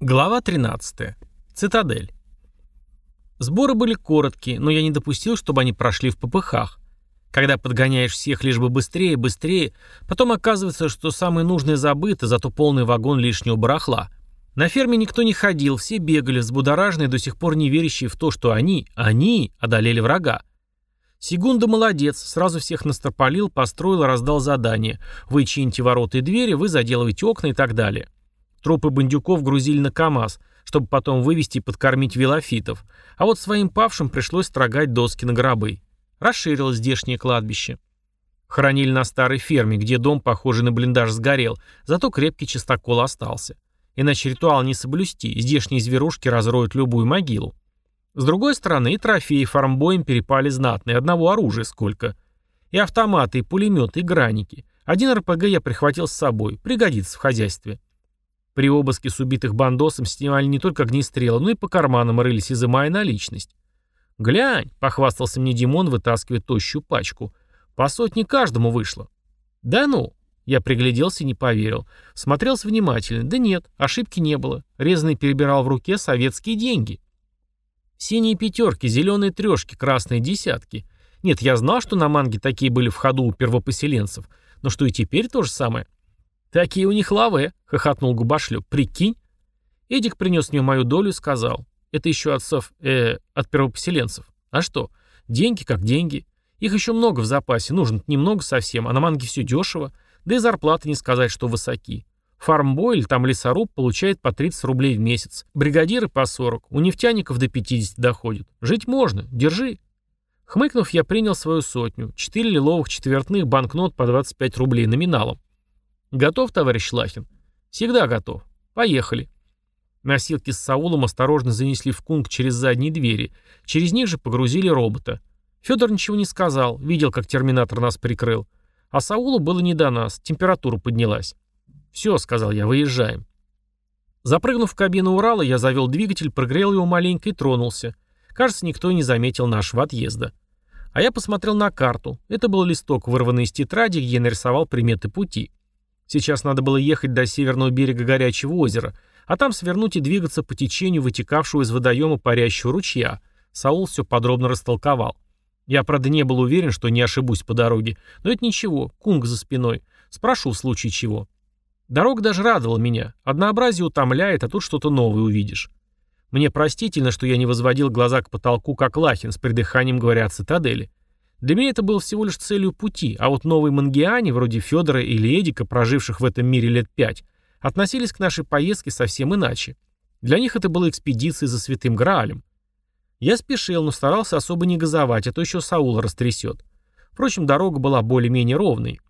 Глава 13. Цитадель. Сборы были короткие, но я не допустил, чтобы они прошли в попыхах. Когда подгоняешь всех лишь бы быстрее, быстрее, потом оказывается, что самое нужное забыто, зато полный вагон лишнего барахла. На ферме никто не ходил, все бегали, взбудораженные, до сих пор не верящие в то, что они, они одолели врага. Сегунда молодец, сразу всех настропалил, построил раздал задание. Вы чините ворота и двери, вы заделываете окна и так далее. Трупы бандюков грузили на КАМАЗ, чтобы потом вывести и подкормить велофитов. А вот своим павшим пришлось строгать доски на гробы. Расширилось здешнее кладбище. Хоронили на старой ферме, где дом, похожий на блиндаж, сгорел, зато крепкий чистокол остался. Иначе ритуал не соблюсти, здешние зверушки разроют любую могилу. С другой стороны, и трофеи фармбоем перепали знатные, одного оружия сколько. И автоматы, и пулеметы, и граники. Один РПГ я прихватил с собой, пригодится в хозяйстве. При обыске с убитых бандосом снимали не только огнестрелы, но и по карманам рылись, изымая наличность. «Глянь», — похвастался мне Димон, вытаскивая тощую пачку. «По сотне каждому вышло». «Да ну?» Я пригляделся и не поверил. Смотрелся внимательно. Да нет, ошибки не было. Резанный перебирал в руке советские деньги. Синие пятерки, зеленые трешки, красные десятки. Нет, я знал, что на манге такие были в ходу у первопоселенцев. Но что и теперь то же самое. «Такие у них лавы», — хохотнул губошлеп. «Прикинь?» Эдик принес мне мою долю и сказал. «Это еще отцов, э, от первопоселенцев. А что? Деньги как деньги. Их еще много в запасе, нужно немного совсем, а на манге все дешево. Да и зарплаты не сказать, что высоки. Фармбой или там лесоруб получает по 30 рублей в месяц. Бригадиры по 40. У нефтяников до 50 доходит. Жить можно. Держи. Хмыкнув, я принял свою сотню. Четыре лиловых четвертных банкнот по 25 рублей номиналом. «Готов, товарищ Лахин?» «Всегда готов. Поехали». Носилки с Саулом осторожно занесли в кунг через задние двери. Через них же погрузили робота. Федор ничего не сказал, видел, как терминатор нас прикрыл. А Саулу было не до нас, температура поднялась. «Все», — сказал я, — «выезжаем». Запрыгнув в кабину Урала, я завел двигатель, прогрел его маленько и тронулся. Кажется, никто не заметил нашего отъезда. А я посмотрел на карту. Это был листок, вырванный из тетради, где я нарисовал приметы пути. Сейчас надо было ехать до северного берега горячего озера, а там свернуть и двигаться по течению вытекавшего из водоема парящего ручья. Саул все подробно растолковал. Я, правда, не был уверен, что не ошибусь по дороге, но это ничего, кунг за спиной. Спрошу в случае чего. Дорога даже радовала меня. Однообразие утомляет, а тут что-то новое увидишь. Мне простительно, что я не возводил глаза к потолку, как Лахин, с придыханием говоря о цитадели. Для меня это было всего лишь целью пути, а вот новые мангиане, вроде Федора или Эдика, проживших в этом мире лет пять, относились к нашей поездке совсем иначе. Для них это была экспедиция за святым Граалем. Я спешил, но старался особо не газовать, а то еще Саула растрясет. Впрочем, дорога была более-менее ровной.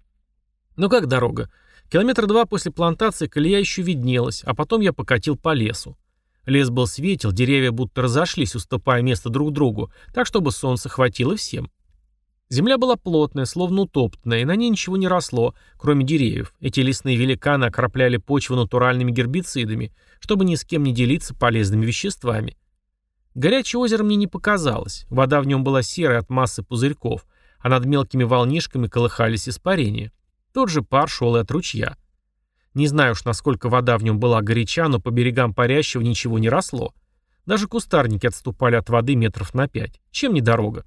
Ну как дорога? Километр два после плантации колея еще виднелась, а потом я покатил по лесу. Лес был светел, деревья будто разошлись, уступая место друг другу, так чтобы солнце хватило всем. Земля была плотная, словно утоптанная, и на ней ничего не росло, кроме деревьев. Эти лесные великаны окропляли почву натуральными гербицидами, чтобы ни с кем не делиться полезными веществами. Горячее озеро мне не показалось. Вода в нем была серой от массы пузырьков, а над мелкими волнишками колыхались испарения. Тот же пар шел и от ручья. Не знаю уж, насколько вода в нем была горяча, но по берегам парящего ничего не росло. Даже кустарники отступали от воды метров на пять. Чем не дорога?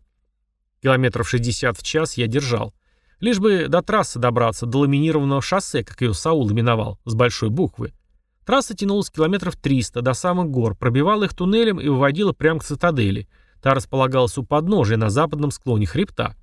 Километров 60 в час я держал. Лишь бы до трассы добраться, до ламинированного шоссе, как ее Саул именовал, с большой буквы. Трасса тянулась километров 300 до самых гор, пробивала их туннелем и выводила прямо к цитадели. Та располагалась у подножия на западном склоне хребта.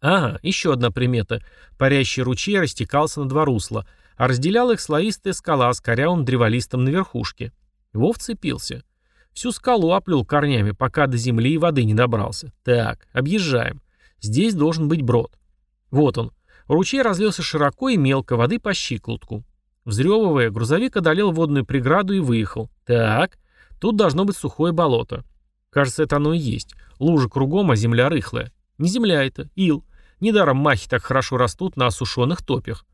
Ага, еще одна примета. Парящий ручей растекался на два русла, а разделяла их слоистая скала с корявым древолистом на верхушке. Вов цепился. Всю скалу оплел корнями, пока до земли и воды не добрался. Так, объезжаем. Здесь должен быть брод. Вот он. Ручей разлился широко и мелко, воды по щиколотку. Взрёвывая, грузовик одолел водную преграду и выехал. Так, тут должно быть сухое болото. Кажется, это оно и есть. Лужа кругом, а земля рыхлая. Не земля это, ил. Недаром махи так хорошо растут на осушенных топях.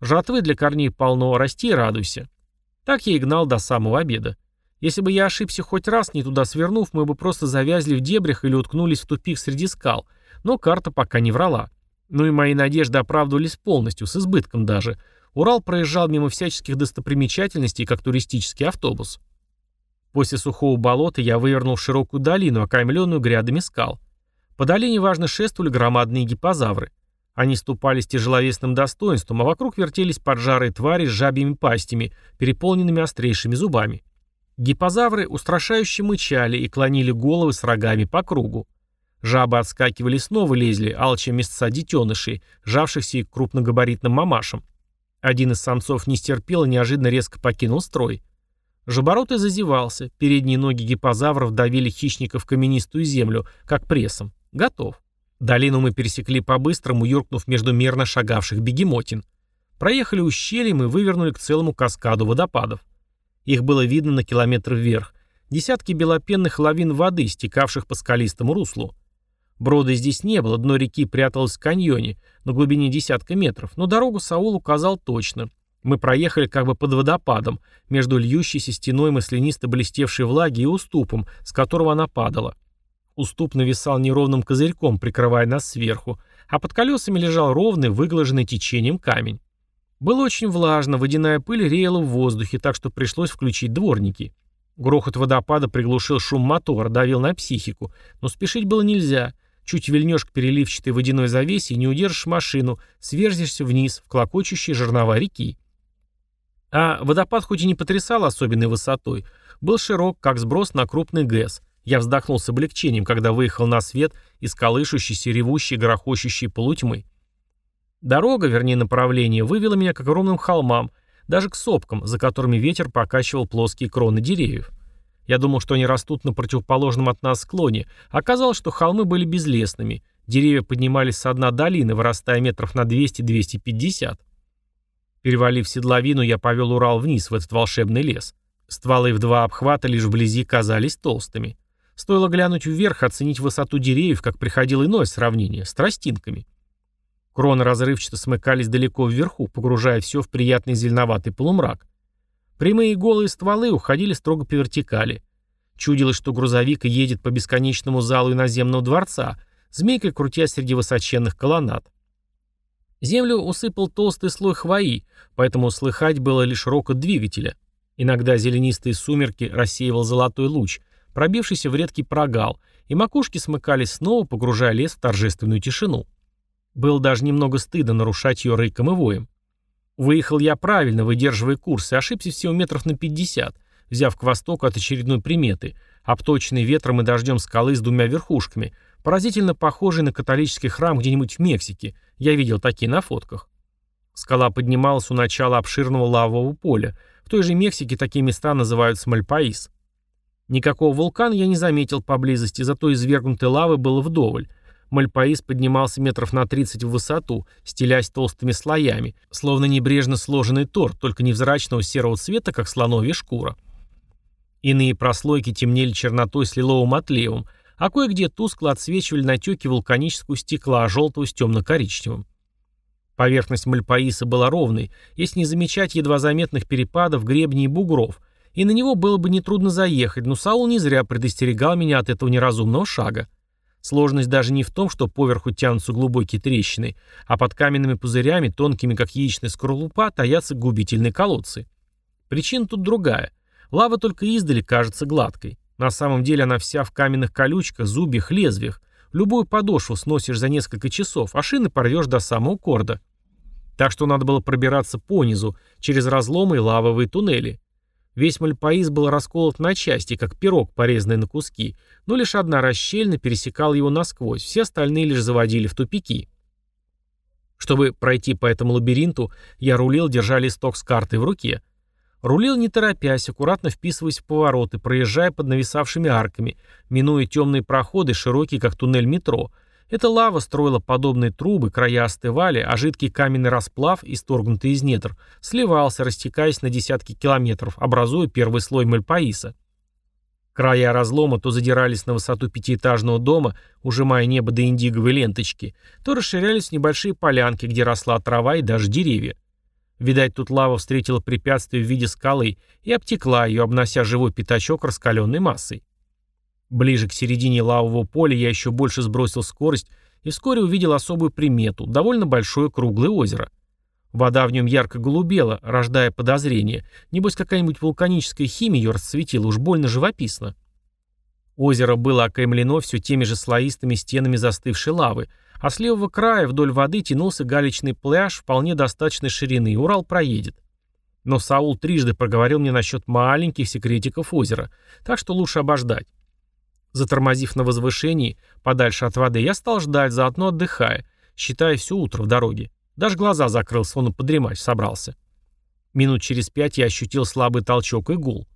Жатвы для корней полно, расти и радуйся. Так я и гнал до самого обеда. Если бы я ошибся хоть раз, не туда свернув, мы бы просто завязли в дебрях или уткнулись в тупик среди скал. Но карта пока не врала. Ну и мои надежды оправдывались полностью, с избытком даже. Урал проезжал мимо всяческих достопримечательностей, как туристический автобус. После сухого болота я вывернул широкую долину, окаймленную грядами скал. По долине важно шествовали громадные гипозавры. Они ступали с тяжеловесным достоинством, а вокруг вертелись поджарые твари с жабьими пастями, переполненными острейшими зубами. Гипозавры устрашающе мычали и клонили головы с рогами по кругу. Жабы отскакивали снова лезли, алча места детенышей, жавшихся к крупногабаритным мамашам. Один из самцов не стерпел и неожиданно резко покинул строй. Жаборотый зазевался, передние ноги гипозавров давили хищников в каменистую землю, как прессом. Готов. Долину мы пересекли по-быстрому, юркнув между мерно шагавших бегемотин. Проехали ущельем и вывернули к целому каскаду водопадов. Их было видно на километр вверх. Десятки белопенных лавин воды, стекавших по скалистому руслу. Брода здесь не было, дно реки пряталось в каньоне, на глубине десятка метров, но дорогу Саул указал точно. Мы проехали как бы под водопадом, между льющейся стеной маслянисто блестевшей влаги и уступом, с которого она падала. Уступ нависал неровным козырьком, прикрывая нас сверху, а под колесами лежал ровный, выглаженный течением камень. Было очень влажно, водяная пыль реяла в воздухе, так что пришлось включить дворники. Грохот водопада приглушил шум мотора, давил на психику, но спешить было нельзя. Чуть вильнешь к переливчатой водяной завесе и не удержишь машину, сверзишься вниз, в клокочущие жернова реки. А водопад хоть и не потрясал особенной высотой, был широк, как сброс на крупный ГЭС. Я вздохнул с облегчением, когда выехал на свет из колышущейся, ревущей, грохочущей полутьмы. Дорога, вернее направление, вывела меня к огромным холмам, даже к сопкам, за которыми ветер покачивал плоские кроны деревьев. Я думал, что они растут на противоположном от нас склоне. Оказалось, что холмы были безлесными. Деревья поднимались с дна долины, вырастая метров на 200-250. Перевалив седловину, я повел Урал вниз, в этот волшебный лес. Стволы в два обхвата лишь вблизи казались толстыми. Стоило глянуть вверх, оценить высоту деревьев, как приходило иное сравнение, с тростинками. Кроны разрывчато смыкались далеко вверху, погружая все в приятный зеленоватый полумрак. Прямые голые стволы уходили строго по вертикали. Чудилось, что грузовик едет по бесконечному залу иноземного дворца, змейкой крутя среди высоченных колоннад. Землю усыпал толстый слой хвои, поэтому слыхать было лишь рокот двигателя. Иногда зеленистые сумерки рассеивал золотой луч, пробившийся в редкий прогал, и макушки смыкались снова, погружая лес в торжественную тишину. Было даже немного стыдно нарушать ее рыком и воем. Выехал я правильно, выдерживая курс, и ошибся всего метров на 50, взяв к востоку от очередной приметы, обточенный ветром и дождем скалы с двумя верхушками, поразительно похожий на католический храм где-нибудь в Мексике. Я видел такие на фотках. Скала поднималась у начала обширного лавового поля. В той же Мексике такие места называются Мальпаис. Никакого вулкана я не заметил поблизости, зато извергнутой лавы было вдоволь. Мальпаис поднимался метров на 30 в высоту, стелясь толстыми слоями, словно небрежно сложенный торт, только невзрачного серого цвета, как слоновья шкура. Иные прослойки темнели чернотой с лиловым отливом, а кое-где тускло отсвечивали натеки вулканического стекла, желтого с темно-коричневым. Поверхность Мальпаиса была ровной, если не замечать едва заметных перепадов, гребней и бугров, и на него было бы нетрудно заехать, но Саул не зря предостерегал меня от этого неразумного шага. Сложность даже не в том, что поверху тянутся глубокие трещины, а под каменными пузырями, тонкими как яичная скорлупа, таятся губительные колодцы. Причина тут другая. Лава только издали кажется гладкой. На самом деле она вся в каменных колючках, зубьях, лезвиях. Любую подошву сносишь за несколько часов, а шины порвешь до самого корда. Так что надо было пробираться по низу, через разломы и лавовые туннели. Весь Мальпаис был расколот на части, как пирог, порезанный на куски, но лишь одна расщельна пересекала его насквозь, все остальные лишь заводили в тупики. Чтобы пройти по этому лабиринту, я рулил, держа листок с картой в руке. Рулил не торопясь, аккуратно вписываясь в повороты, проезжая под нависавшими арками, минуя темные проходы, широкие, как туннель метро, эта лава строила подобные трубы, края остывали, а жидкий каменный расплав, исторгнутый из недр, сливался, растекаясь на десятки километров, образуя первый слой Мальпаиса. Края разлома то задирались на высоту пятиэтажного дома, ужимая небо до индиговой ленточки, то расширялись в небольшие полянки, где росла трава и даже деревья. Видать, тут лава встретила препятствие в виде скалы и обтекла ее, обнося живой пятачок раскаленной массой. Ближе к середине лавового поля я еще больше сбросил скорость и вскоре увидел особую примету – довольно большое круглое озеро. Вода в нем ярко голубела, рождая подозрения. Небось, какая-нибудь вулканическая химия ее расцветила, уж больно живописно. Озеро было окаймлено все теми же слоистыми стенами застывшей лавы, а с левого края вдоль воды тянулся галечный пляж вполне достаточной ширины, Урал проедет. Но Саул трижды проговорил мне насчет маленьких секретиков озера, так что лучше обождать. Затормозив на возвышении, подальше от воды, я стал ждать, заодно отдыхая, считая все утро в дороге. Даже глаза закрыл, словно подремать собрался. Минут через пять я ощутил слабый толчок и гул.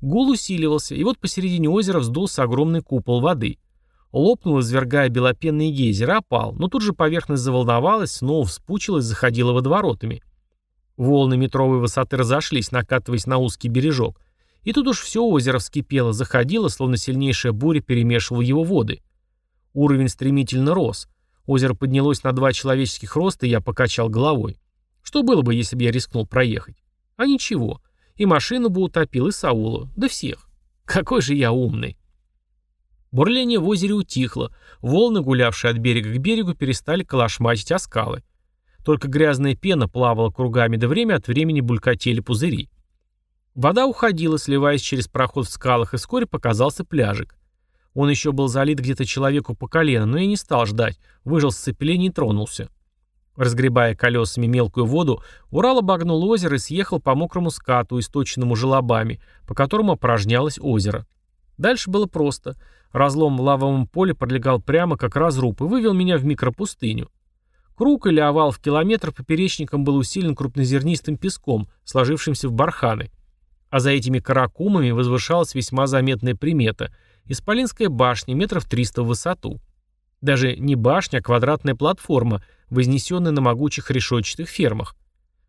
Гул усиливался, и вот посередине озера вздулся огромный купол воды. Лопнул, извергая белопенный гейзер, опал, но тут же поверхность заволновалась, снова вспучилась, заходила водоворотами. Волны метровой высоты разошлись, накатываясь на узкий бережок. И тут уж все озеро вскипело, заходило, словно сильнейшая буря перемешивала его воды. Уровень стремительно рос. Озеро поднялось на два человеческих роста, и я покачал головой. Что было бы, если бы я рискнул проехать? А ничего. И машину бы утопил, и Саула. Да всех. Какой же я умный. Бурление в озере утихло. Волны, гулявшие от берега к берегу, перестали колошматить о скалы. Только грязная пена плавала кругами, да время от времени булькотели пузыри. Вода уходила, сливаясь через проход в скалах, и вскоре показался пляжик. Он еще был залит где-то человеку по колено, но я не стал ждать, выжил сцепление и тронулся. Разгребая колесами мелкую воду, Урал обогнул озеро и съехал по мокрому скату, источенному желобами, по которому опорожнялось озеро. Дальше было просто. Разлом в лавовом поле пролегал прямо как разруб и вывел меня в микропустыню. Круг или овал в километр поперечником был усилен крупнозернистым песком, сложившимся в барханы. А за этими каракумами возвышалась весьма заметная примета – Исполинская башня метров 300 в высоту. Даже не башня, а квадратная платформа, вознесенная на могучих решетчатых фермах.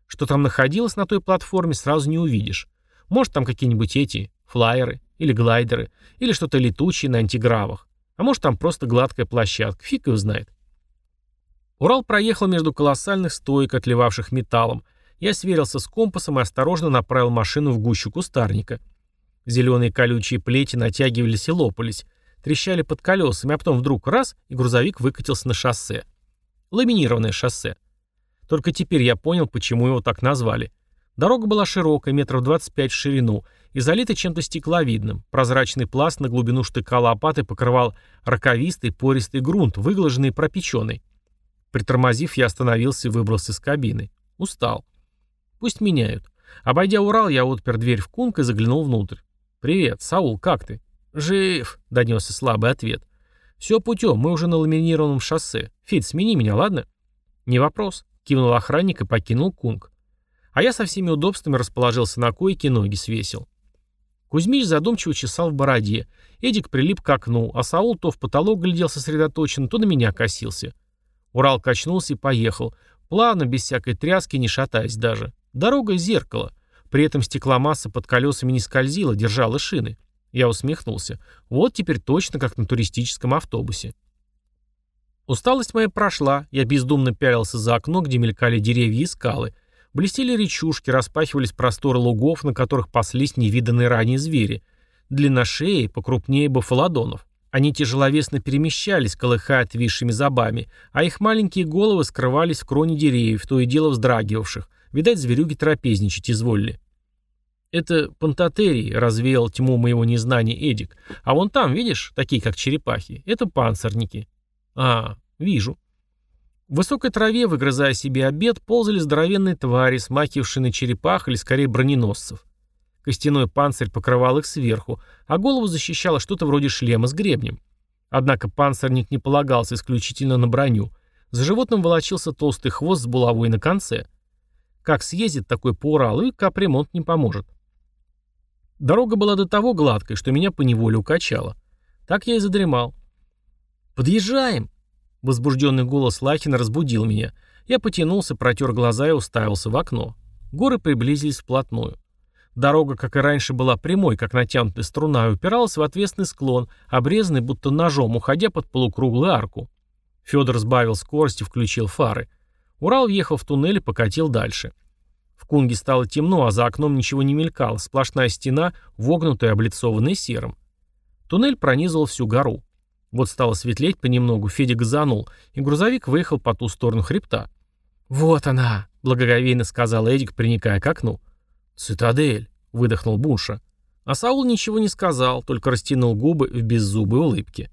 Что там находилось на той платформе, сразу не увидишь. Может, там какие-нибудь эти, флайеры, или глайдеры, или что-то летучее на антигравах. А может, там просто гладкая площадка, фиг его знает. Урал проехал между колоссальных стоек, отливавших металлом. Я сверился с компасом и осторожно направил машину в гущу кустарника. Зеленые колючие плети натягивались и лопались, трещали под колесами, а потом вдруг раз, и грузовик выкатился на шоссе. Ламинированное шоссе. Только теперь я понял, почему его так назвали. Дорога была широкая, метров 25 в ширину, и залита чем-то стекловидным. Прозрачный пласт на глубину штыка лопаты покрывал роковистый, пористый грунт, выглаженный и пропеченный. Притормозив, я остановился и выбрался из кабины. Устал. Пусть меняют. Обойдя Урал, я отпер дверь в кунг и заглянул внутрь. «Привет, Саул, как ты?» «Жив», — донесся слабый ответ. «Все путем, мы уже на ламинированном шоссе. Фит, смени меня, ладно?» «Не вопрос», — кивнул охранник и покинул кунг. А я со всеми удобствами расположился на койке ноги свесил. Кузьмич задумчиво чесал в бороде. Эдик прилип к окну, а Саул то в потолок глядел сосредоточенно, то на меня косился. Урал качнулся и поехал. Плавно, без всякой тряски, не шатаясь даже. Дорога — зеркало. При этом стекломасса под колесами не скользила, держала шины. Я усмехнулся. Вот теперь точно как на туристическом автобусе. Усталость моя прошла, я бездумно пялился за окно, где мелькали деревья и скалы. Блестели речушки, распахивались просторы лугов, на которых паслись невиданные ранее звери. Длинношеи, покрупнее бафалодонов. Они тяжеловесно перемещались, колыхая отвисшими зубами, а их маленькие головы скрывались в кроне деревьев, то и дело вздрагивавших, Видать, зверюги трапезничать изволили. Это пантотерии, развеял тьму моего незнания Эдик. А вон там, видишь, такие как черепахи, это панцирники. А, вижу. В высокой траве, выгрызая себе обед, ползали здоровенные твари, смахившие на черепах или скорее броненосцев. Костяной панцирь покрывал их сверху, а голову защищало что-то вроде шлема с гребнем. Однако панцирник не полагался исключительно на броню. За животным волочился толстый хвост с булавой на конце – как съездит такой по Уралу, и капремонт не поможет. Дорога была до того гладкой, что меня поневоле укачало. Так я и задремал. «Подъезжаем!» Возбужденный голос Лахина разбудил меня. Я потянулся, протер глаза и уставился в окно. Горы приблизились вплотную. Дорога, как и раньше, была прямой, как натянутая струна, и упиралась в отвесный склон, обрезанный будто ножом, уходя под полукруглую арку. Федор сбавил скорость и включил фары. Урал въехал в туннель и покатил дальше. В Кунге стало темно, а за окном ничего не мелькало, сплошная стена, вогнутая, облицованная серым. Туннель пронизывал всю гору. Вот стало светлеть понемногу, Федя газанул, и грузовик выехал по ту сторону хребта. «Вот она!» — благоговейно сказал Эдик, приникая к окну. «Цитадель», — выдохнул Бунша. А Саул ничего не сказал, только растянул губы в беззубой улыбке.